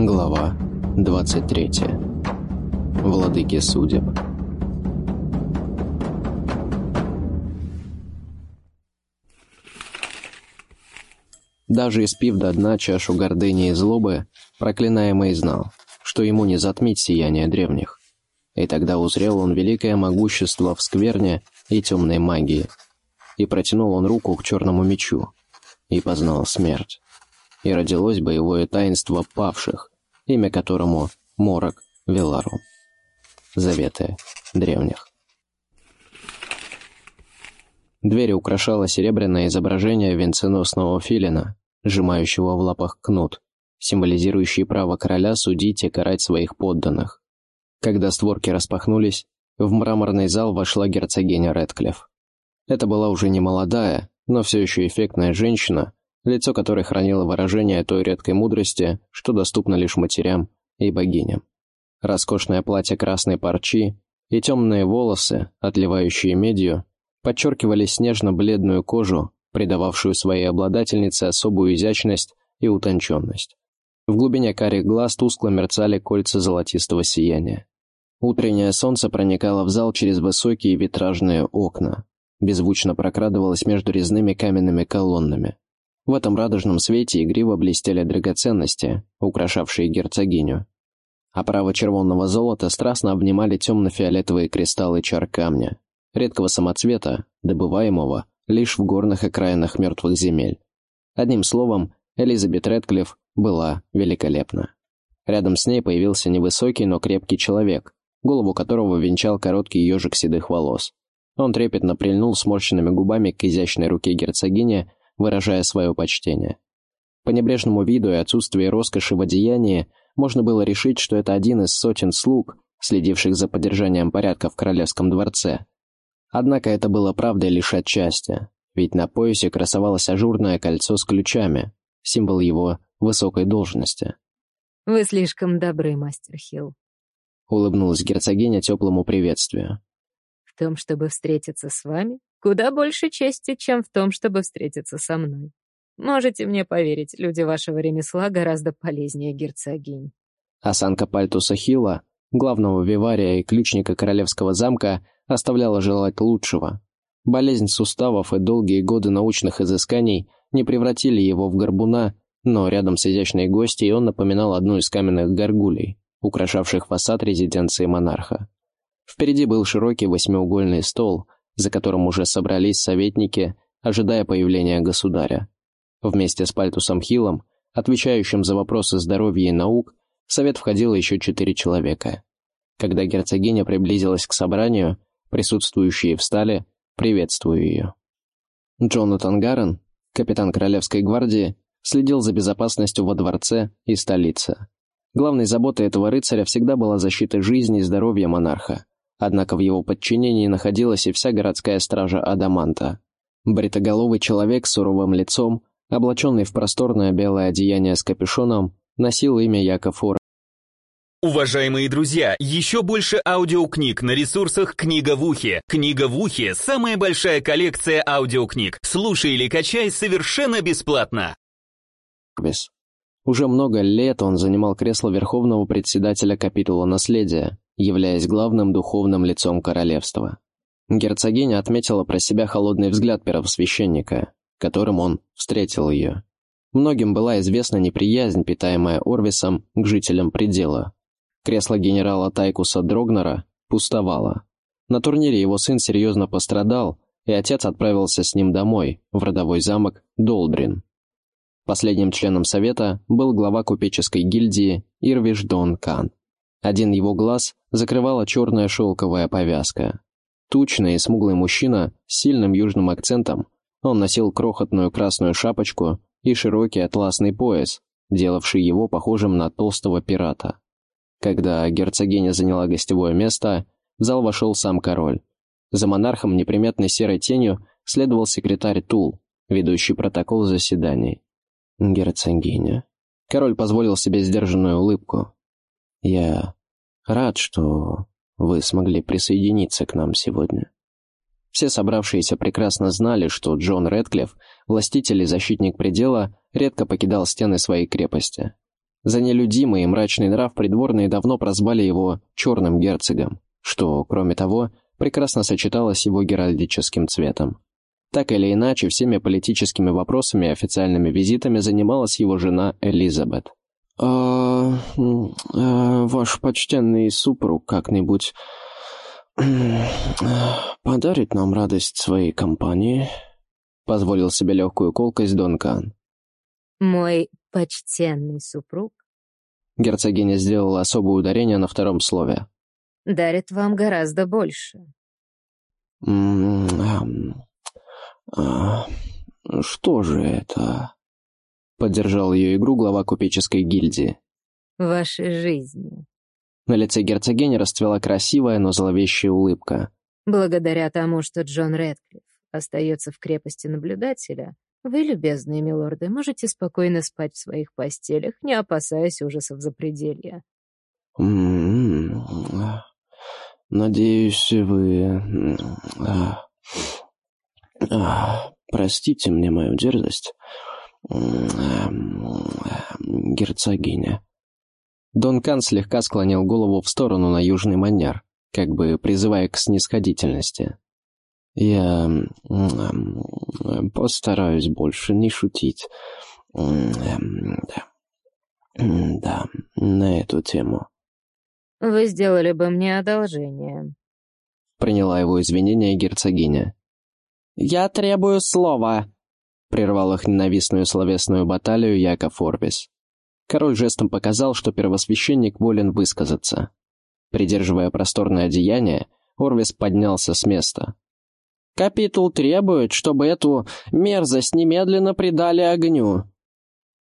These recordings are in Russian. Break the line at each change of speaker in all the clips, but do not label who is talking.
Глава 23. Владыки судеб. Даже испив до дна чашу гордыни и злобы, проклинаемый знал, что ему не затмить сияние древних. И тогда узрел он великое могущество в скверне и темной магии. И протянул он руку к черному мечу, и познал смерть и родилось боевое таинство павших, имя которому Морок Велару. Заветы древних. Двери украшало серебряное изображение венценосного филина, сжимающего в лапах кнут, символизирующий право короля судить и карать своих подданных. Когда створки распахнулись, в мраморный зал вошла герцогиня Редклифф. Это была уже не молодая, но все еще эффектная женщина, лицо которой хранило выражение той редкой мудрости, что доступно лишь матерям и богиням. Роскошное платье красной парчи и темные волосы, отливающие медью, подчеркивали снежно-бледную кожу, придававшую своей обладательнице особую изящность и утонченность. В глубине карих глаз тускло мерцали кольца золотистого сияния. Утреннее солнце проникало в зал через высокие витражные окна, беззвучно прокрадывалось между резными каменными колоннами. В этом радужном свете игриво блестели драгоценности, украшавшие герцогиню. А право червонного золота страстно обнимали темно-фиолетовые кристаллы чар камня, редкого самоцвета, добываемого лишь в горных окраинах мертвых земель. Одним словом, Элизабет Редклифф была великолепна. Рядом с ней появился невысокий, но крепкий человек, голову которого венчал короткий ежик седых волос. Он трепетно прильнул сморщенными губами к изящной руке герцогини, выражая свое почтение. По небрежному виду и отсутствию роскоши в одеянии можно было решить, что это один из сотен слуг, следивших за поддержанием порядка в королевском дворце. Однако это было правдой лишь отчасти, ведь на поясе красовалось ажурное кольцо с ключами, символ его высокой должности.
«Вы слишком добры, мастер Хилл», —
улыбнулась герцогиня теплому приветствию.
«В том, чтобы встретиться с вами, Куда больше чести, чем в том, чтобы встретиться со мной. Можете мне поверить, люди вашего ремесла гораздо полезнее герцогинь.
Осанка пальтуса Хила, главного вивария и ключника королевского замка, оставляла желать лучшего. Болезнь суставов и долгие годы научных изысканий не превратили его в горбуна, но рядом с изящной гостьей он напоминал одну из каменных горгулей, украшавших фасад резиденции монарха. Впереди был широкий восьмиугольный стол — за которым уже собрались советники, ожидая появления государя. Вместе с Пальтусом Хиллом, отвечающим за вопросы здоровья и наук, в совет входило еще четыре человека. Когда герцогиня приблизилась к собранию, присутствующие встали, приветствуя ее. Джонатан Гаррен, капитан Королевской гвардии, следил за безопасностью во дворце и столице. Главной заботой этого рыцаря всегда была защита жизни и здоровья монарха. Однако в его подчинении находилась и вся городская стража Адаманта. Бритоголовый человек с суровым лицом, облаченный в просторное белое одеяние с капюшоном, носил имя Яков Ура.
Уважаемые друзья, еще больше аудиокниг на ресурсах «Книга в ухе». «Книга в ухе» — самая большая коллекция аудиокниг. Слушай или качай совершенно бесплатно.
Уже много лет он занимал кресло верховного председателя капитула наследия, являясь главным духовным лицом королевства. Герцогиня отметила про себя холодный взгляд первосвященника, которым он встретил ее. Многим была известна неприязнь, питаемая Орвисом к жителям предела. Кресло генерала Тайкуса Дрогнера пустовало. На турнире его сын серьезно пострадал, и отец отправился с ним домой, в родовой замок Долдрин. Последним членом совета был глава купеческой гильдии Ирвиш Дон Кан. Один его глаз закрывала черная шелковая повязка. Тучный и смуглый мужчина с сильным южным акцентом, он носил крохотную красную шапочку и широкий атласный пояс, делавший его похожим на толстого пирата. Когда герцогиня заняла гостевое место, в зал вошел сам король. За монархом неприметной серой тенью следовал секретарь Тул, ведущий протокол заседаний. Герцогиня. Король позволил себе сдержанную улыбку. Я рад, что вы смогли присоединиться к нам сегодня. Все собравшиеся прекрасно знали, что Джон Рэдклифф, властитель и защитник предела, редко покидал стены своей крепости. За нелюдимый и мрачный нрав придворные давно прозвали его «черным герцогом», что, кроме того, прекрасно сочеталось с его геральдическим цветом. Так или иначе, всеми политическими вопросами и официальными визитами занималась его жена Элизабет. «А, а ваш почтенный супруг как-нибудь подарит нам радость своей компании?» позволил себе легкую колкость Дон Кан.
«Мой почтенный супруг?»
Герцогиня сделала особое ударение на втором слове.
«Дарит вам гораздо больше».
А, «Что же это?» — поддержал ее игру глава купеческой гильдии.
«Вашей жизни».
На лице герцогини расцвела красивая, но зловещая улыбка.
«Благодаря тому, что Джон Рэдклифф остается в крепости наблюдателя, вы, любезные милорды, можете спокойно спать в своих постелях, не опасаясь ужасов запределья».
М-м-м. «Надеюсь, вы...» А, простите мне мою дерзость, герцогиня. Дон Кан слегка склонил голову в сторону на южный манер, как бы призывая к снисходительности. Я постараюсь больше не шутить. Да, на эту тему.
Вы сделали бы мне одолжение.
Приняла его извинения герцогиня. «Я требую слова», — прервал их ненавистную словесную баталию Яков Орбис. Король жестом показал, что первосвященник волен высказаться. Придерживая просторное одеяние, Орвис поднялся с места. «Капитул требует, чтобы эту мерзость немедленно предали огню».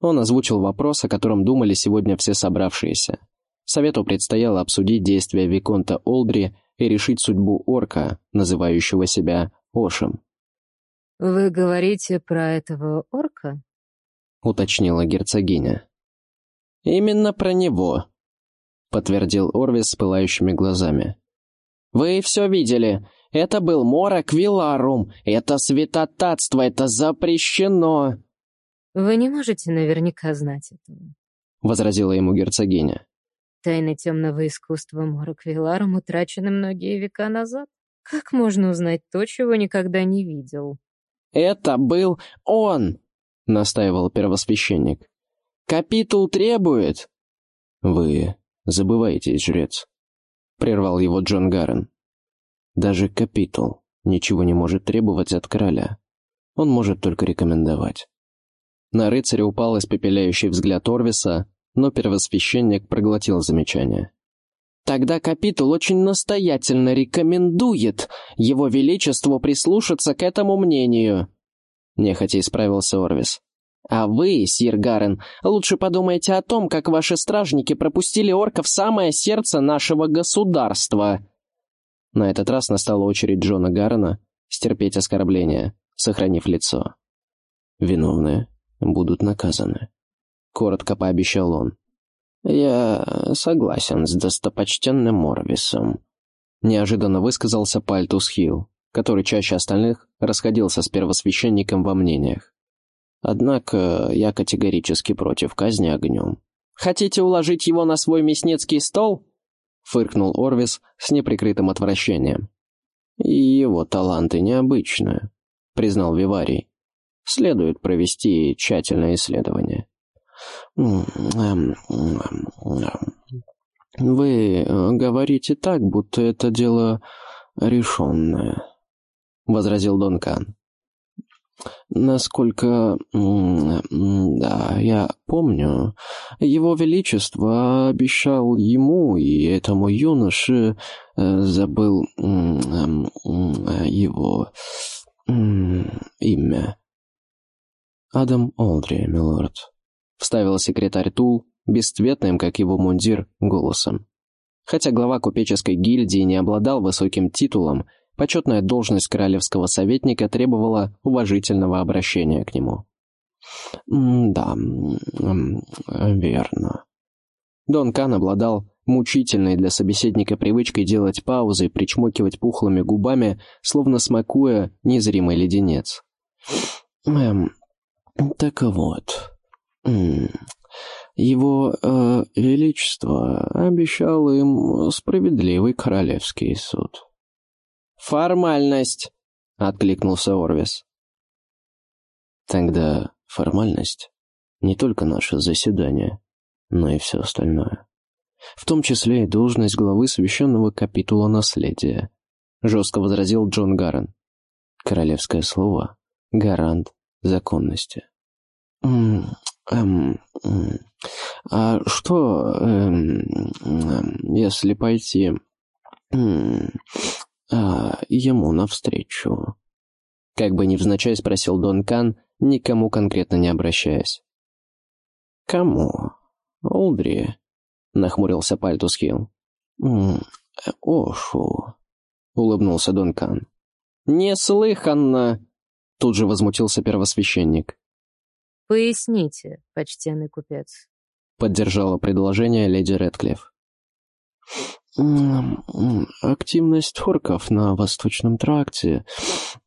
Он озвучил вопрос, о котором думали сегодня все собравшиеся. Совету предстояло обсудить действия Виконта Олдри и решить судьбу орка, называющего себя Ошем.
«Вы говорите про этого орка?»
— уточнила герцогиня. «Именно про него», — подтвердил Орвис с пылающими глазами. «Вы все видели. Это был Морок Виларум. Это святотатство. Это запрещено».
«Вы не можете наверняка знать этого», —
возразила ему герцогиня.
«Тайны темного искусства Морок Виларум утрачены многие века назад. Как можно узнать то, чего никогда не видел?»
«Это был он!» — настаивал первосвященник. «Капитул требует!» «Вы забываетесь, жрец», — прервал его Джон Гаррен. «Даже капитул ничего не может требовать от короля. Он может только рекомендовать». На рыцаря упал испепеляющий взгляд Орвиса, но первосвященник проглотил замечание. Тогда капитул очень настоятельно рекомендует его величеству прислушаться к этому мнению. Нехотя исправился Орвис. А вы, сир Гарен, лучше подумайте о том, как ваши стражники пропустили орка в самое сердце нашего государства. На этот раз настала очередь Джона Гаррена стерпеть оскорбление, сохранив лицо. Виновные будут наказаны. Коротко пообещал он. «Я согласен с достопочтенным Морвисом», — неожиданно высказался Пальтус Хилл, который чаще остальных расходился с первосвященником во мнениях. «Однако я категорически против казни огнем». «Хотите уложить его на свой мясницкий стол?» — фыркнул Орвис с неприкрытым отвращением. «Его таланты необычные», — признал Виварий. «Следует провести тщательное исследование». Эм, «Вы э, говорите так, будто это дело решенное», — возразил Дон Кан. «Насколько... да, я помню, его величество обещал ему и этому юноше, э, забыл его имя. Адам Олдри, милорд» вставил секретарь Тул, бесцветным, как его мундир, голосом. Хотя глава купеческой гильдии не обладал высоким титулом, почетная должность королевского советника требовала уважительного обращения к нему. «Да, верно». Дон Кан обладал мучительной для собеседника привычкой делать паузы и причмокивать пухлыми губами, словно смакуя незримый леденец. «Эм, так вот, Его э, Величество обещал им справедливый королевский суд.
«Формальность!» — откликнулся Орвис.
«Тогда формальность — не только наше заседание, но и все остальное. В том числе и должность главы священного капитула наследия», — жестко возразил Джон Гаррен. «Королевское слово — гарант законности». «Эм, а что, эм, если пойти а, ему навстречу?» Как бы невзначай спросил Дон Кан, никому конкретно не обращаясь. «Кому? Олдри?» — нахмурился Пальтус Хилл. «Ошу», — улыбнулся Дон Кан.
«Неслыханно!» — тут же возмутился первосвященник.
«Поясните, почтенный купец», —
поддержала предложение леди Редклифф.
«Активность орков на Восточном тракте.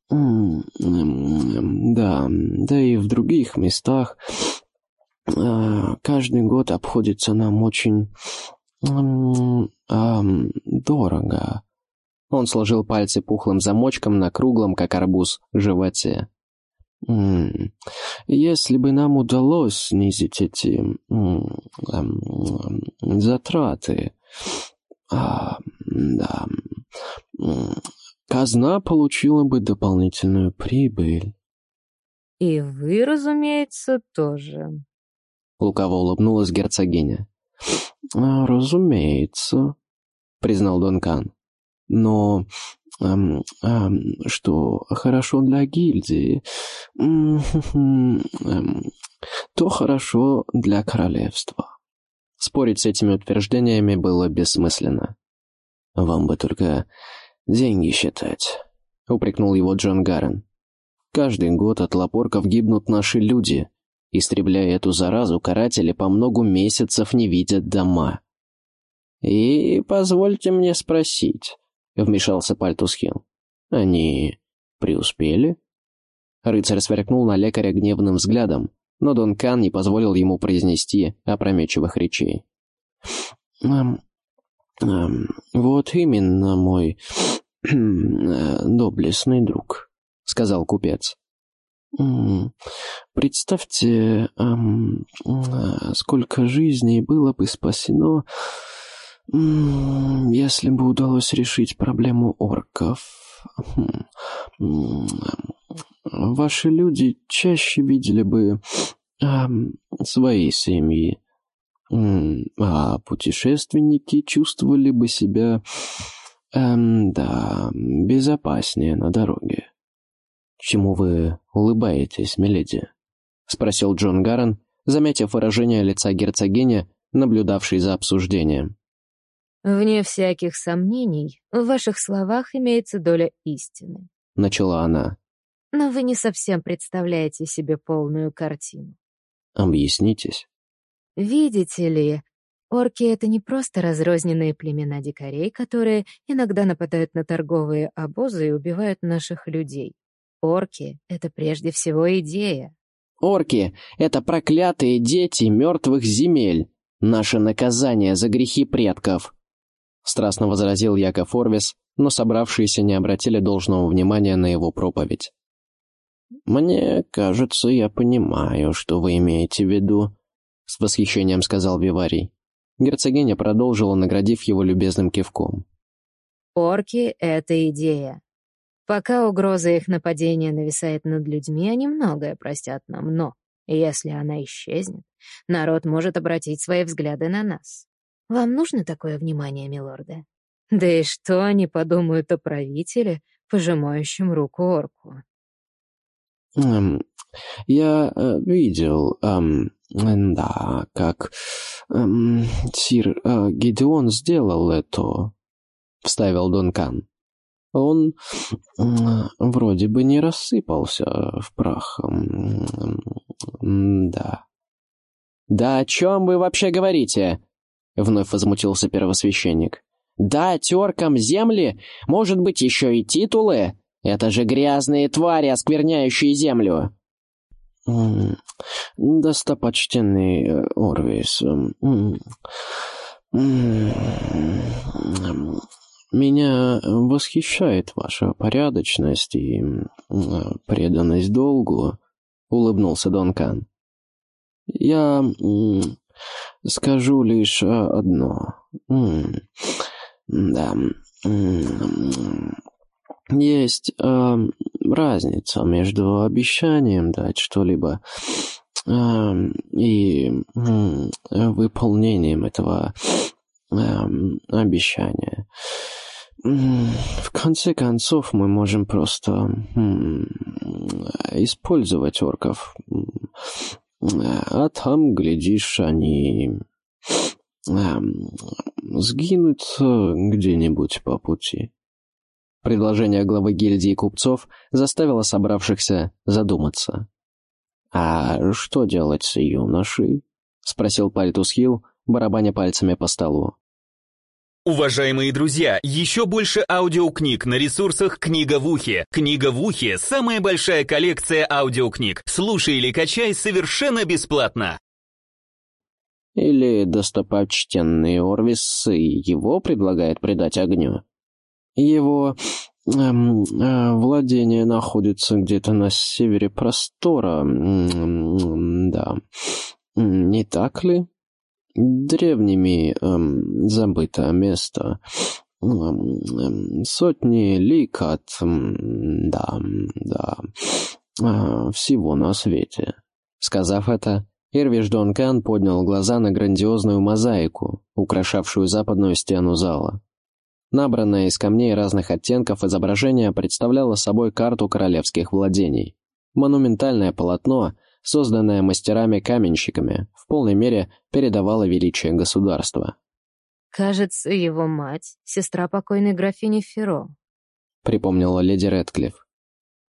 Да, да и в других местах. А, каждый год обходится нам очень... дорого».
Он сложил пальцы пухлым замочком на круглом, как арбуз, животе.
Если бы нам удалось снизить эти затраты, а, да, казна получила бы дополнительную прибыль.
И вы, разумеется, тоже.
Лукаво улыбнулась герцогиня.
А, разумеется, признал Донкан. Но эм, эм, что хорошо для гильдии, то хорошо для королевства.
Спорить с этими утверждениями было бессмысленно.
«Вам бы только деньги считать», — упрекнул его Джон Гаррен.
«Каждый год от лапорков гибнут наши люди. Истребляя эту заразу, каратели по многу месяцев не видят дома».
«И позвольте мне спросить», — вмешался Пальтусхилл.
«Они преуспели?» Рыцарь сверкнул на лекаря гневным взглядом, но Дон Кан не позволил ему произнести опрометчивых речей.
«Эм, эм, «Вот именно, мой э, доблестный друг», — сказал купец. «Представьте, эм, э, сколько жизней было бы спасено, если бы удалось решить проблему орков. Ваши люди чаще видели бы свои семьи, а путешественники чувствовали бы себя, да, безопаснее на дороге.
«Чему вы улыбаетесь, миледи?» — спросил Джон Гаррен, заметив выражение лица герцогини, наблюдавшей за обсуждением.
«Вне всяких сомнений, в ваших словах имеется доля истины», —
начала она.
Но вы не совсем представляете себе полную картину.
Объяснитесь.
Видите ли, орки — это не просто разрозненные племена дикарей, которые иногда нападают на торговые обозы и убивают наших людей. Орки — это прежде всего идея.
Орки — это проклятые дети мертвых земель. Наше наказание за грехи предков.
Страстно возразил Яков Орвис, но собравшиеся не обратили должного внимания на его проповедь.
«Мне кажется, я понимаю, что вы имеете в виду», — с восхищением сказал Виварий.
Герцогиня продолжила, наградив его любезным кивком.
«Орки — это идея. Пока угроза их нападения нависает над людьми, они многое простят нам, но если она исчезнет, народ может обратить свои взгляды на нас. Вам нужно такое внимание, милорды? Да и что они подумают о правителе, пожимающем руку орку?»
Эм, я э, видел, эм, да, как эм, сир э, Гидеон сделал это, — вставил Дункан. Он э, вроде бы не рассыпался в прах. да.
«Да о чем вы вообще говорите?» — вновь возмутился первосвященник. «Да, теркам земли, может быть, еще и титулы?» Это же грязные твари, оскверняющие землю!»
достопочтенный э, Орвис, меня восхищает ваша порядочность и преданность долгу, улыбнулся Донкан. Я скажу лишь одно. Да. Есть э, разница между обещанием дать что-либо э, и э, выполнением этого э, обещания. В конце концов, мы можем просто использовать орков. А там, глядишь, они сгинут где-нибудь по пути.
Предложение главы гильдии купцов заставило собравшихся задуматься.
«А что делать с юношей?» — спросил Пальтус Хилл, барабаня пальцами по столу.
Уважаемые друзья, еще больше аудиокниг на ресурсах «Книга в ухе». «Книга в ухе» — самая большая коллекция аудиокниг. Слушай или качай совершенно бесплатно.
Или достопочтенный Орвис его предлагает предать огню. Его эм, э, владение находится где-то на севере простора, да. Не так ли? Древними эм, забытое место. Эм, сотни лик от... да, да, э, всего на свете.
Сказав это, Ирвиш Донкан поднял глаза на грандиозную мозаику, украшавшую западную стену зала. Набранное из камней разных оттенков изображение представляло собой карту королевских владений. Монументальное полотно созданная мастерами-каменщиками, в полной мере передавала величие государства.
«Кажется, его мать — сестра покойной графини Феро», —
припомнила леди Рэдклифф.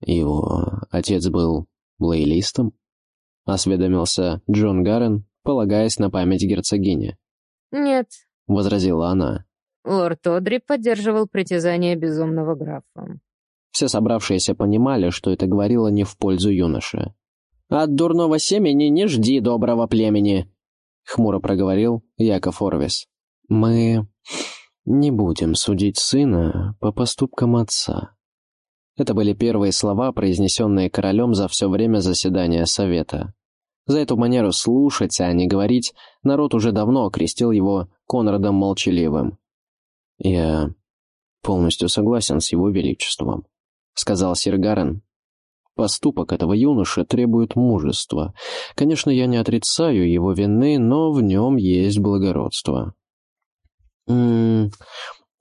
«Его отец был лоялистом?»
— осведомился Джон Гаррен, полагаясь на память герцогини.
«Нет», —
возразила она.
«Лорд Одри поддерживал притязание безумного графа».
Все собравшиеся понимали, что это говорило не в пользу юноши.
«От дурного семени не жди доброго племени», — хмуро проговорил Яков Орвис.
«Мы не будем судить сына по поступкам отца».
Это были первые слова, произнесенные королем за все время заседания совета. За эту манеру слушать, а не говорить, народ уже давно окрестил его Конрадом Молчаливым.
«Я полностью согласен с его величеством», — сказал сир Гарен, Поступок этого юноши требует мужества. Конечно, я не отрицаю его вины, но в нем есть благородство. М -м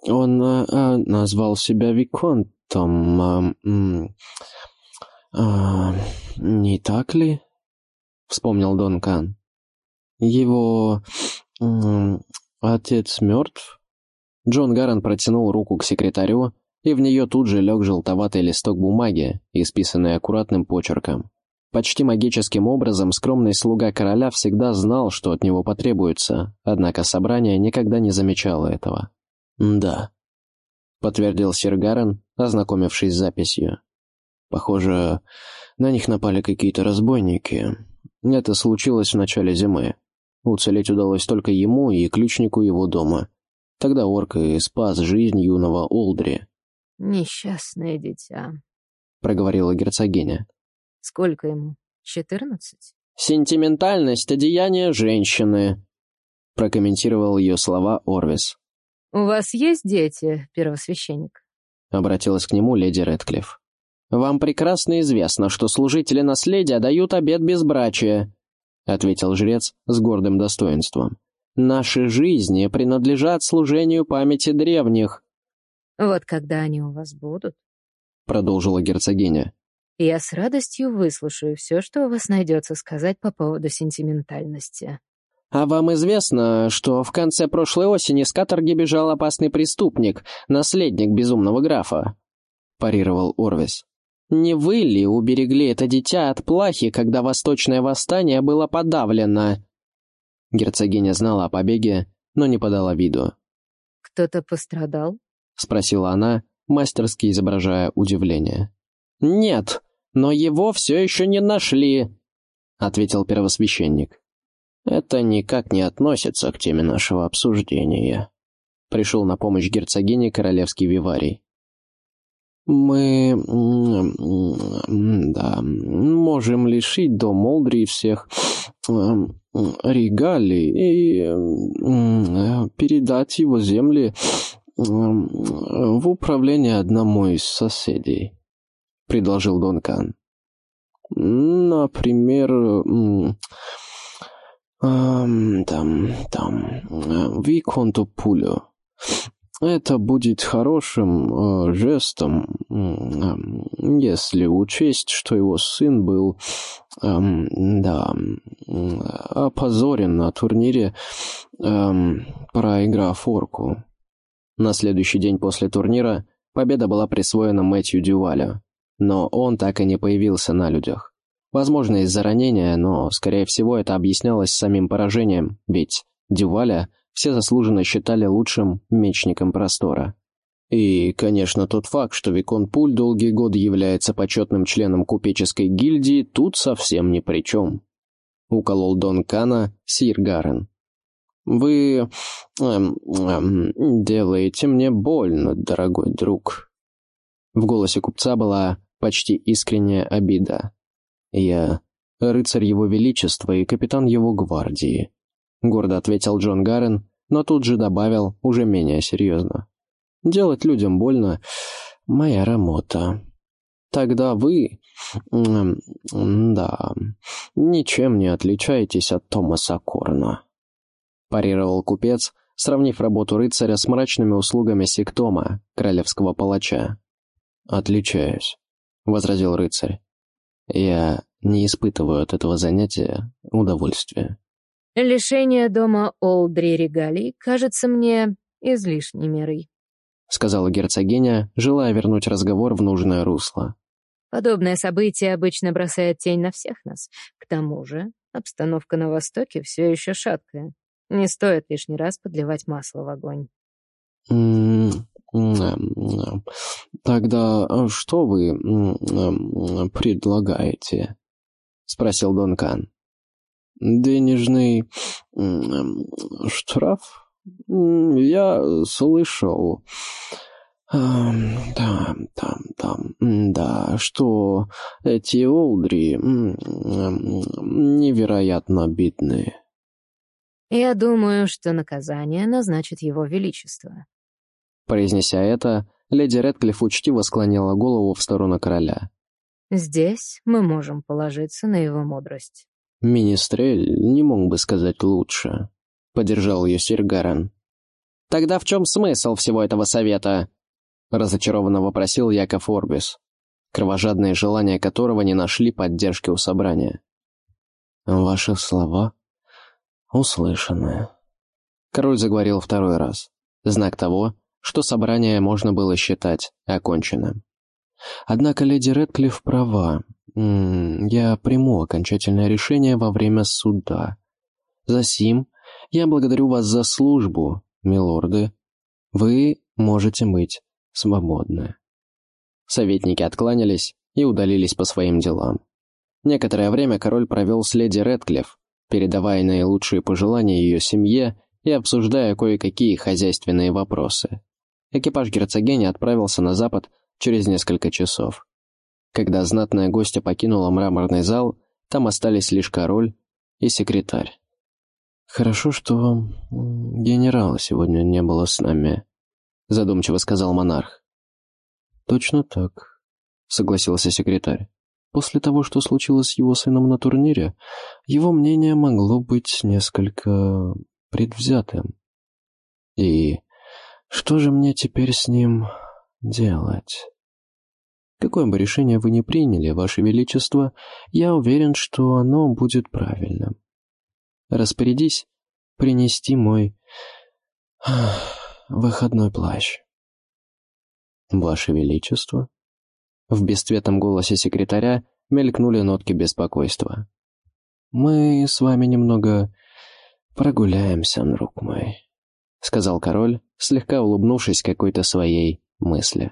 он а, назвал себя Виконтом. А, а, не так ли? Вспомнил Дон Кан. Его отец мертв?
Джон Гаррен протянул руку к секретарю, и в нее тут же лег желтоватый листок бумаги, исписанный аккуратным почерком. Почти магическим образом скромный слуга короля всегда знал, что от него потребуется, однако собрание никогда не замечало этого.
«Да», — подтвердил сир Гарен, ознакомившись с записью. «Похоже, на них напали какие-то разбойники. Это случилось в начале зимы. Уцелеть удалось только ему и ключнику его дома. Тогда орк и спас жизнь юного Олдри.
«Несчастное дитя», —
проговорила герцогиня.
«Сколько ему? Четырнадцать?»
«Сентиментальность — одеяние женщины», —
прокомментировал ее слова Орвис.
«У вас есть дети, первосвященник?»
— обратилась к нему леди Рэдклифф.
«Вам прекрасно известно, что служители наследия дают обет безбрачия», — ответил жрец с гордым достоинством. «Наши жизни принадлежат служению памяти древних.
Вот когда они у вас будут, —
продолжила герцогиня, —
я с радостью выслушаю все, что у вас найдется сказать по поводу сентиментальности.
«А вам известно, что в конце прошлой осени с каторги бежал опасный преступник, наследник безумного графа?» — парировал Орвис. «Не вы ли уберегли это дитя от плахи, когда восточное восстание было подавлено?»
Герцогиня знала о побеге, но не подала виду.
«Кто-то пострадал?»
— спросила она, мастерски изображая удивление.
«Нет, но его все еще не нашли»,
ответил первосвященник. «Это никак не относится к теме нашего обсуждения», — пришел на помощь герцогине королевский виварий. «Мы... да... можем лишить дом Молдри всех регалий и передать его земли в управление одному из соседей», — предложил Донкан. «Например, там, там, Виконту Пулю. Это будет хорошим э, жестом, э, если учесть, что его сын был, э, да, опозорен на турнире, э, проиграв орку. На следующий день после турнира победа была присвоена Мэтью Дювалю, но он так и не появился на людях. Возможно, из-за ранения, но, скорее всего, это объяснялось самим поражением, ведь Дюваля все заслуженно считали лучшим мечником простора. И, конечно, тот факт, что Викон Пуль долгие годы является почетным членом купеческой гильдии, тут совсем ни при чем. Уколол Дон Кана Сир Гарен. «Вы... Эм, эм, делаете мне больно, дорогой друг». В голосе купца была почти искренняя обида. «Я рыцарь его величества и капитан его гвардии», — гордо ответил Джон Гаррен, но тут же добавил уже менее серьезно. «Делать людям больно — моя работа. Тогда вы... да... ничем не отличаетесь от Томаса Корна», — парировал купец, сравнив работу рыцаря с мрачными услугами сектома, королевского палача. «Отличаюсь», — возразил рыцарь. Я не испытываю от этого занятия удовольствия.
«Лишение дома Олдри Регалий кажется мне излишней мерой», — сказала
герцогиня, желая вернуть разговор в нужное русло.
«Подобное событие обычно бросает тень на всех нас. К тому же обстановка на Востоке все еще шаткая. Не стоит лишний раз подливать масло в огонь».
«Тогда а что вы предлагаете?» — спросил Донкан. «Денежный штраф? Я слышал...» «Да, да, да, да, что эти олдри невероятно бедные».
«Я думаю, что наказание назначит его величество»,
Произнеся это, леди Редклифф учтиво склонила голову в сторону короля.
«Здесь мы можем положиться на его мудрость».
«Министрель не мог бы сказать лучше», — поддержал ее сир Гарен.
«Тогда в чем смысл всего этого совета?» — разочарованно вопросил Яков Орбис,
кровожадные желания которого не нашли поддержки у собрания. «Ваши слова услышаны». Король заговорил второй раз. Знак того, что собрание можно было считать оконченным. Однако леди Редклифф права. Я приму окончательное решение во время суда. Засим, я благодарю вас за службу, милорды. Вы можете быть свободны. Советники откланялись и удалились по своим делам. Некоторое время король провел с леди Редклифф, передавая наилучшие пожелания ее семье и обсуждая кое-какие хозяйственные вопросы. Экипаж герцогини отправился на запад через несколько часов. Когда знатная гостья покинула мраморный зал, там остались лишь король и секретарь. «Хорошо, что генерала сегодня не было с нами», — задумчиво сказал монарх. «Точно так», — согласился секретарь. «После того, что случилось с его сыном на турнире, его мнение могло быть несколько предвзятым. И что же мне теперь с ним делать? Какое бы решение вы ни приняли, Ваше Величество, я уверен, что оно будет правильным. Распорядись принести мой выходной плащ. Ваше Величество? В бесцветном голосе секретаря мелькнули нотки беспокойства. Мы с вами немного прогуляемся, друг мой. — сказал король, слегка улыбнувшись какой-то своей мысли.